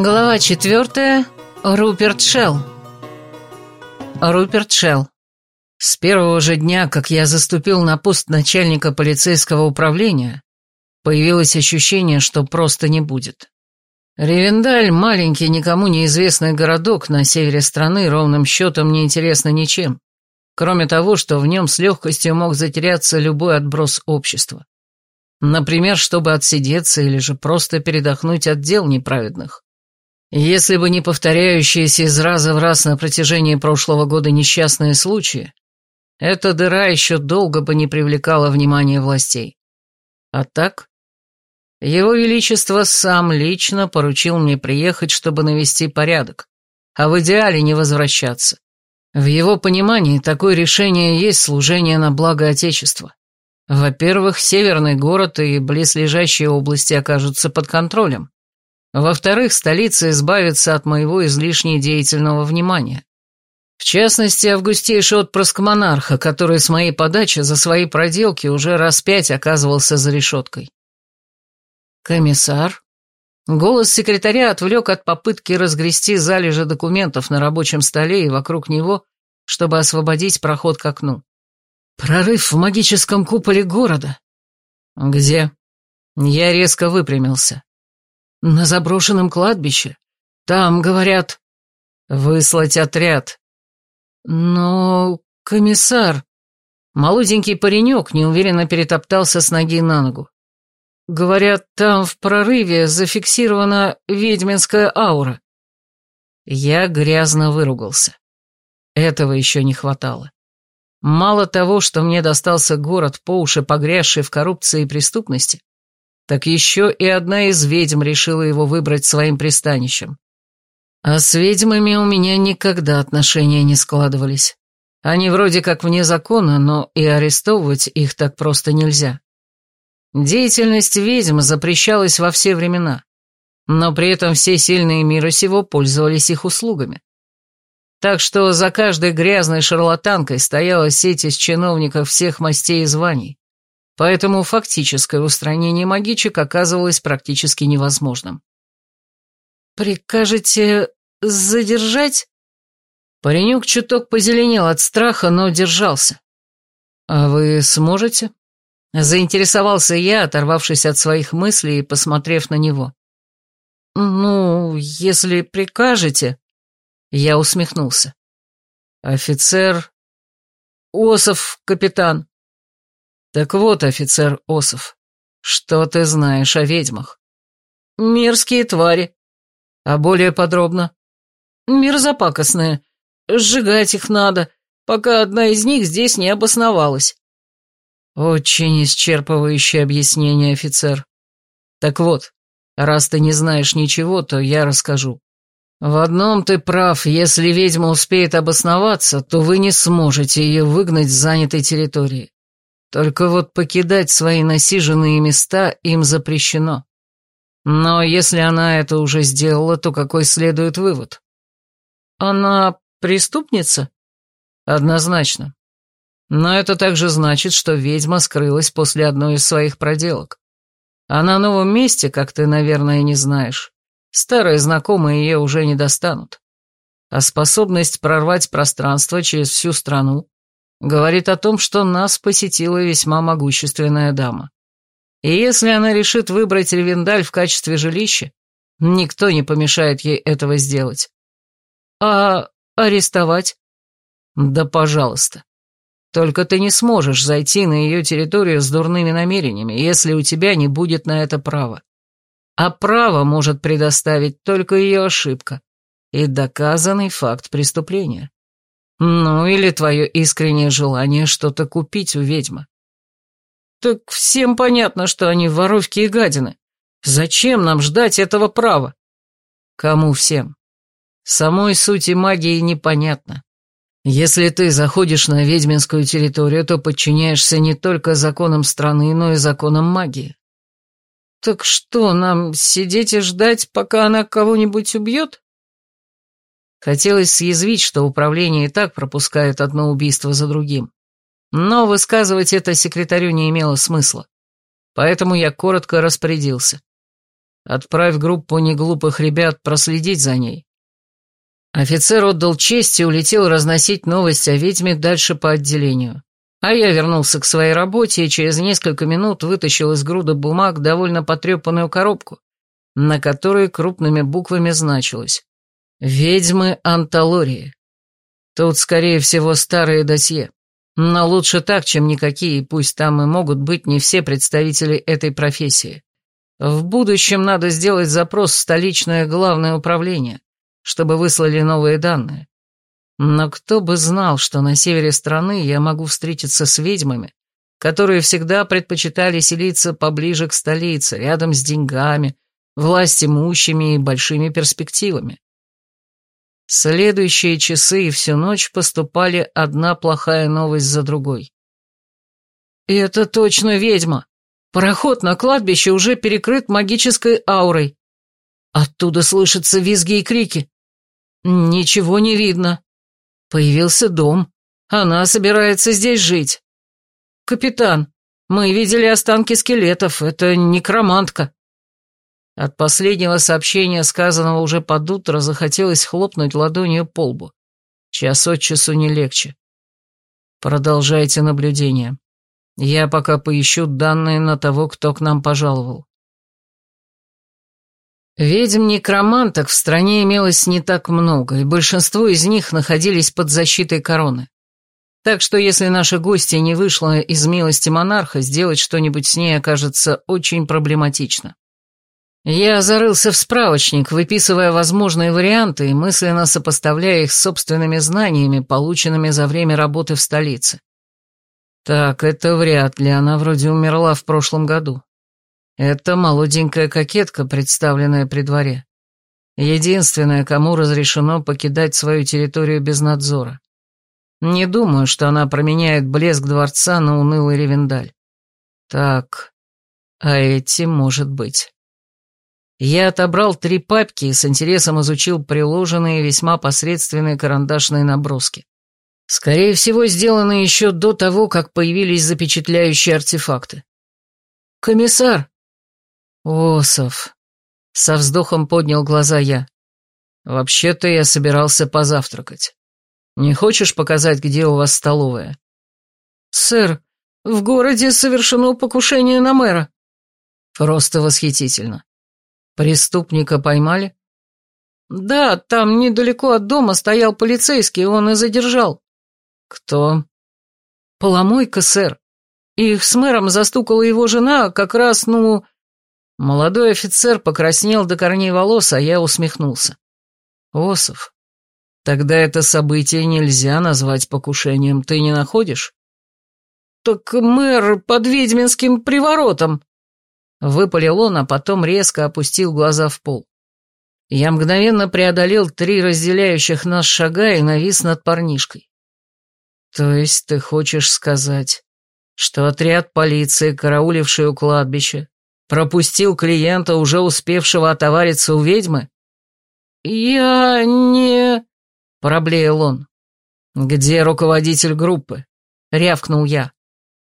Глава четвертая. Руперт Шелл. Руперт Шелл. С первого же дня, как я заступил на пост начальника полицейского управления, появилось ощущение, что просто не будет. Ревендаль – маленький, никому неизвестный городок на севере страны, ровным счетом не интересно ничем, кроме того, что в нем с легкостью мог затеряться любой отброс общества. Например, чтобы отсидеться или же просто передохнуть от дел неправедных. Если бы не повторяющиеся из раза в раз на протяжении прошлого года несчастные случаи, эта дыра еще долго бы не привлекала внимания властей. А так, его Величество сам лично поручил мне приехать, чтобы навести порядок, а в идеале не возвращаться. В его понимании такое решение есть служение на благо Отечества. Во-первых, северный город и близлежащие области окажутся под контролем. Во-вторых, столица избавится от моего излишне деятельного внимания. В частности, августейший отпрыск монарха, который с моей подачи за свои проделки уже раз пять оказывался за решеткой. «Комиссар?» Голос секретаря отвлек от попытки разгрести залежи документов на рабочем столе и вокруг него, чтобы освободить проход к окну. «Прорыв в магическом куполе города». «Где?» Я резко выпрямился. «На заброшенном кладбище. Там, говорят...» «Выслать отряд». «Но... комиссар...» Молоденький паренек неуверенно перетоптался с ноги на ногу. Говорят, там в прорыве зафиксирована ведьминская аура. Я грязно выругался. Этого еще не хватало. Мало того, что мне достался город по уши погрязший в коррупции и преступности, так еще и одна из ведьм решила его выбрать своим пристанищем. А с ведьмами у меня никогда отношения не складывались. Они вроде как вне закона, но и арестовывать их так просто нельзя. Деятельность ведьм запрещалась во все времена, но при этом все сильные мира сего пользовались их услугами. Так что за каждой грязной шарлатанкой стояла сеть из чиновников всех мастей и званий, поэтому фактическое устранение магичек оказывалось практически невозможным. «Прикажете задержать?» Паренек чуток позеленел от страха, но держался. «А вы сможете?» Заинтересовался я, оторвавшись от своих мыслей и посмотрев на него. «Ну, если прикажете...» Я усмехнулся. «Офицер... Осов, капитан». «Так вот, офицер Осов, что ты знаешь о ведьмах?» «Мерзкие твари». «А более подробно?» «Мерзопакостные. Сжигать их надо, пока одна из них здесь не обосновалась». Очень исчерпывающее объяснение, офицер. Так вот, раз ты не знаешь ничего, то я расскажу. В одном ты прав, если ведьма успеет обосноваться, то вы не сможете ее выгнать с занятой территории. Только вот покидать свои насиженные места им запрещено. Но если она это уже сделала, то какой следует вывод? Она преступница? Однозначно. Но это также значит, что ведьма скрылась после одной из своих проделок. А на новом месте, как ты, наверное, не знаешь, старые знакомые ее уже не достанут. А способность прорвать пространство через всю страну говорит о том, что нас посетила весьма могущественная дама. И если она решит выбрать Ревендаль в качестве жилища, никто не помешает ей этого сделать. А арестовать? Да пожалуйста. Только ты не сможешь зайти на ее территорию с дурными намерениями, если у тебя не будет на это права. А право может предоставить только ее ошибка и доказанный факт преступления. Ну, или твое искреннее желание что-то купить у ведьмы. Так всем понятно, что они воровки и гадины. Зачем нам ждать этого права? Кому всем? Самой сути магии непонятно. Если ты заходишь на ведьминскую территорию, то подчиняешься не только законам страны, но и законам магии. Так что, нам сидеть и ждать, пока она кого-нибудь убьет? Хотелось съязвить, что управление и так пропускает одно убийство за другим. Но высказывать это секретарю не имело смысла. Поэтому я коротко распорядился. Отправь группу неглупых ребят проследить за ней. Офицер отдал честь и улетел разносить новость о ведьме дальше по отделению. А я вернулся к своей работе и через несколько минут вытащил из груда бумаг довольно потрепанную коробку, на которой крупными буквами значилось «Ведьмы Анталории». Тут, скорее всего, старые досье. Но лучше так, чем никакие, пусть там и могут быть не все представители этой профессии. В будущем надо сделать запрос в столичное главное управление, чтобы выслали новые данные. Но кто бы знал, что на севере страны я могу встретиться с ведьмами, которые всегда предпочитали селиться поближе к столице, рядом с деньгами, власть имущими и большими перспективами. Следующие часы и всю ночь поступали одна плохая новость за другой. «Это точно ведьма! Пароход на кладбище уже перекрыт магической аурой. Оттуда слышатся визги и крики. Ничего не видно. Появился дом. Она собирается здесь жить. Капитан, мы видели останки скелетов. Это некромантка». От последнего сообщения, сказанного уже под утро, захотелось хлопнуть ладонью по лбу. Час от часу не легче. Продолжайте наблюдение. Я пока поищу данные на того, кто к нам пожаловал. Ведьм-некроманток в стране имелось не так много, и большинство из них находились под защитой короны. Так что если наша гостья не вышла из милости монарха, сделать что-нибудь с ней окажется очень проблематично. Я зарылся в справочник, выписывая возможные варианты и мысленно сопоставляя их с собственными знаниями, полученными за время работы в столице. Так, это вряд ли, она вроде умерла в прошлом году. Это молоденькая кокетка, представленная при дворе. Единственная, кому разрешено покидать свою территорию без надзора. Не думаю, что она променяет блеск дворца на унылый ревендаль. Так, а эти, может быть. Я отобрал три папки и с интересом изучил приложенные весьма посредственные карандашные наброски. Скорее всего, сделаны еще до того, как появились запечатляющие артефакты. «Комиссар!» «Осов!» — со вздохом поднял глаза я. «Вообще-то я собирался позавтракать. Не хочешь показать, где у вас столовая?» «Сэр, в городе совершено покушение на мэра». «Просто восхитительно. Преступника поймали? Да, там недалеко от дома стоял полицейский, он и задержал. Кто? Поломойка, сэр. Их с мэром застукала его жена, как раз, ну... Молодой офицер покраснел до корней волос, а я усмехнулся. Осов, тогда это событие нельзя назвать покушением, ты не находишь? Так мэр под ведьминским приворотом, Выпалил он, а потом резко опустил глаза в пол. Я мгновенно преодолел три разделяющих нас шага и навис над парнишкой. То есть ты хочешь сказать, что отряд полиции, карауливший у кладбища, пропустил клиента, уже успевшего отовариться у ведьмы? Я не... Проблеял он. Где руководитель группы? Рявкнул я.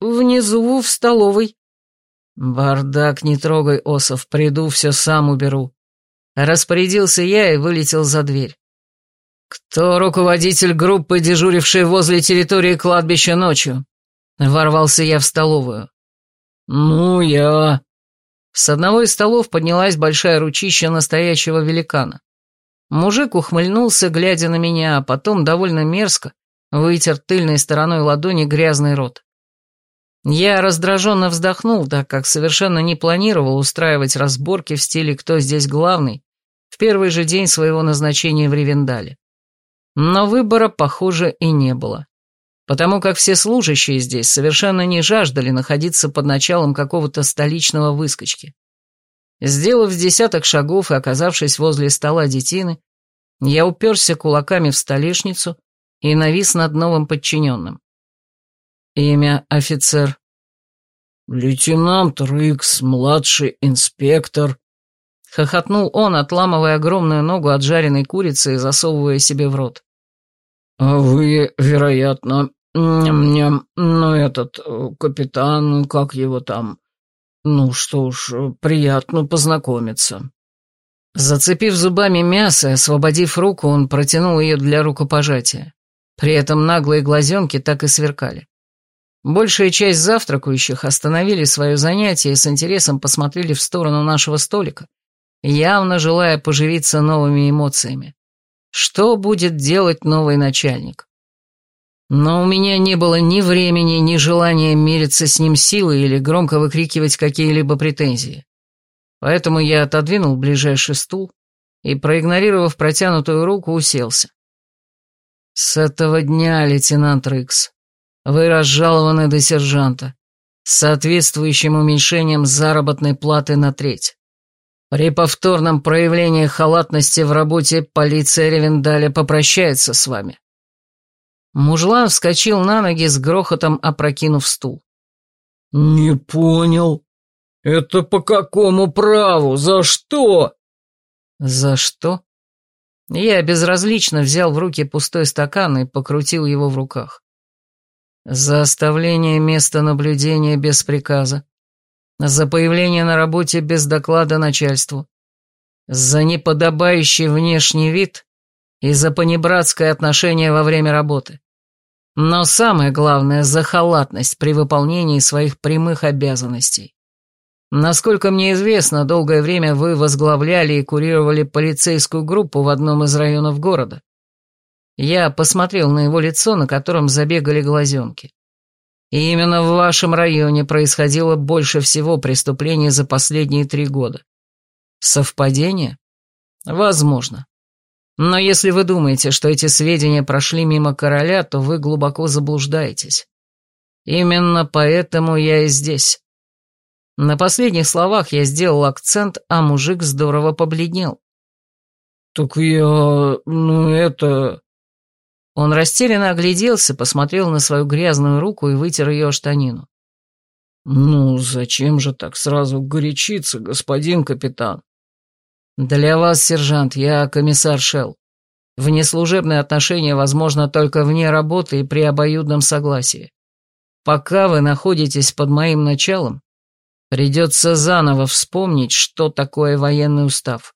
Внизу, в столовой. «Бардак не трогай, Осов, приду, все сам уберу». Распорядился я и вылетел за дверь. «Кто руководитель группы, дежурившей возле территории кладбища ночью?» Ворвался я в столовую. «Ну, я...» С одного из столов поднялась большая ручища настоящего великана. Мужик ухмыльнулся, глядя на меня, а потом довольно мерзко вытер тыльной стороной ладони грязный рот. Я раздраженно вздохнул, так как совершенно не планировал устраивать разборки в стиле «Кто здесь главный?» в первый же день своего назначения в Ревендале. Но выбора, похоже, и не было. Потому как все служащие здесь совершенно не жаждали находиться под началом какого-то столичного выскочки. Сделав десяток шагов и оказавшись возле стола детины, я уперся кулаками в столешницу и навис над новым подчиненным. Имя офицер. Лейтенант Рыкс, младший инспектор. Хохотнул он, отламывая огромную ногу от жареной курицы и засовывая себе в рот. А вы, вероятно, мне, ну этот, капитан, как его там, Ну что ж, приятно познакомиться. Зацепив зубами мясо освободив руку, он протянул ее для рукопожатия. При этом наглые глазенки так и сверкали. Большая часть завтракающих остановили свое занятие и с интересом посмотрели в сторону нашего столика, явно желая поживиться новыми эмоциями. Что будет делать новый начальник? Но у меня не было ни времени, ни желания мириться с ним силой или громко выкрикивать какие-либо претензии. Поэтому я отодвинул ближайший стул и, проигнорировав протянутую руку, уселся. С этого дня, лейтенант Рыкс, вы разжалованы до сержанта с соответствующим уменьшением заработной платы на треть. При повторном проявлении халатности в работе полиция Ревендаля попрощается с вами. Мужлан вскочил на ноги с грохотом, опрокинув стул. «Не понял. Это по какому праву? За что?» «За что?» Я безразлично взял в руки пустой стакан и покрутил его в руках. «За оставление места наблюдения без приказа, за появление на работе без доклада начальству, за неподобающий внешний вид и за понебратское отношение во время работы. Но самое главное – за халатность при выполнении своих прямых обязанностей. Насколько мне известно, долгое время вы возглавляли и курировали полицейскую группу в одном из районов города. Я посмотрел на его лицо, на котором забегали глазенки. И именно в вашем районе происходило больше всего преступлений за последние три года. Совпадение? Возможно. Но если вы думаете, что эти сведения прошли мимо короля, то вы глубоко заблуждаетесь. Именно поэтому я и здесь. На последних словах я сделал акцент, а мужик здорово побледнел. «Так я... ну это...» Он растерянно огляделся, посмотрел на свою грязную руку и вытер ее штанину. «Ну, зачем же так сразу горячиться, господин капитан?» «Для вас, сержант, я комиссар Шелл. Внеслужебные отношения возможно только вне работы и при обоюдном согласии. Пока вы находитесь под моим началом, придется заново вспомнить, что такое военный устав.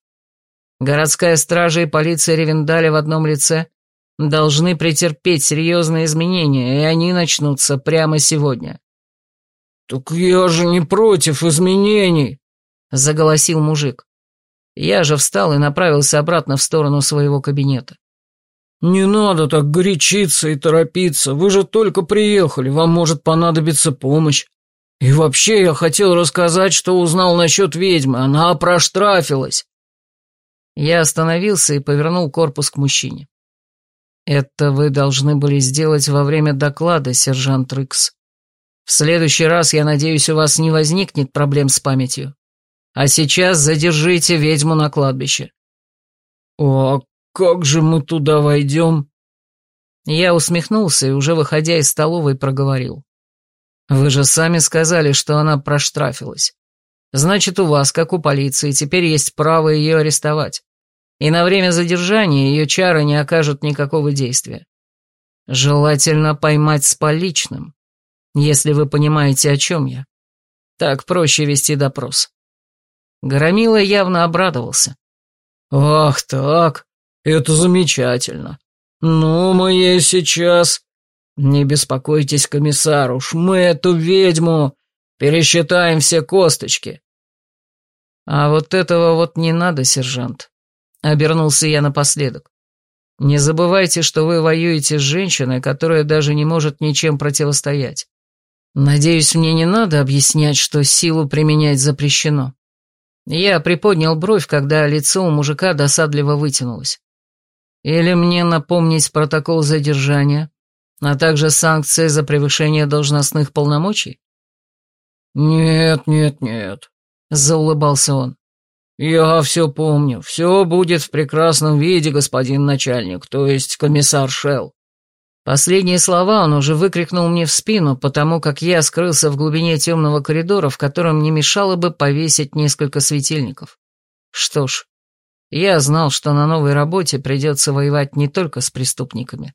Городская стража и полиция Ревендаля в одном лице должны претерпеть серьезные изменения, и они начнутся прямо сегодня. «Так я же не против изменений», — заголосил мужик. Я же встал и направился обратно в сторону своего кабинета. «Не надо так горячиться и торопиться, вы же только приехали, вам может понадобиться помощь. И вообще я хотел рассказать, что узнал насчет ведьмы, она проштрафилась». Я остановился и повернул корпус к мужчине. «Это вы должны были сделать во время доклада, сержант Рыкс. В следующий раз, я надеюсь, у вас не возникнет проблем с памятью. А сейчас задержите ведьму на кладбище». «А как же мы туда войдем?» Я усмехнулся и, уже выходя из столовой, проговорил. «Вы же сами сказали, что она проштрафилась. Значит, у вас, как у полиции, теперь есть право ее арестовать и на время задержания ее чары не окажут никакого действия. Желательно поймать с поличным, если вы понимаете, о чем я. Так проще вести допрос. Громила явно обрадовался. «Ах так, это замечательно. Ну, мы ей сейчас...» «Не беспокойтесь, комиссар, уж мы эту ведьму пересчитаем все косточки». «А вот этого вот не надо, сержант. Обернулся я напоследок. Не забывайте, что вы воюете с женщиной, которая даже не может ничем противостоять. Надеюсь, мне не надо объяснять, что силу применять запрещено. Я приподнял бровь, когда лицо у мужика досадливо вытянулось. Или мне напомнить протокол задержания, а также санкции за превышение должностных полномочий? «Нет, нет, нет», — заулыбался он. «Я все помню. Все будет в прекрасном виде, господин начальник, то есть комиссар Шелл». Последние слова он уже выкрикнул мне в спину, потому как я скрылся в глубине темного коридора, в котором не мешало бы повесить несколько светильников. Что ж, я знал, что на новой работе придется воевать не только с преступниками,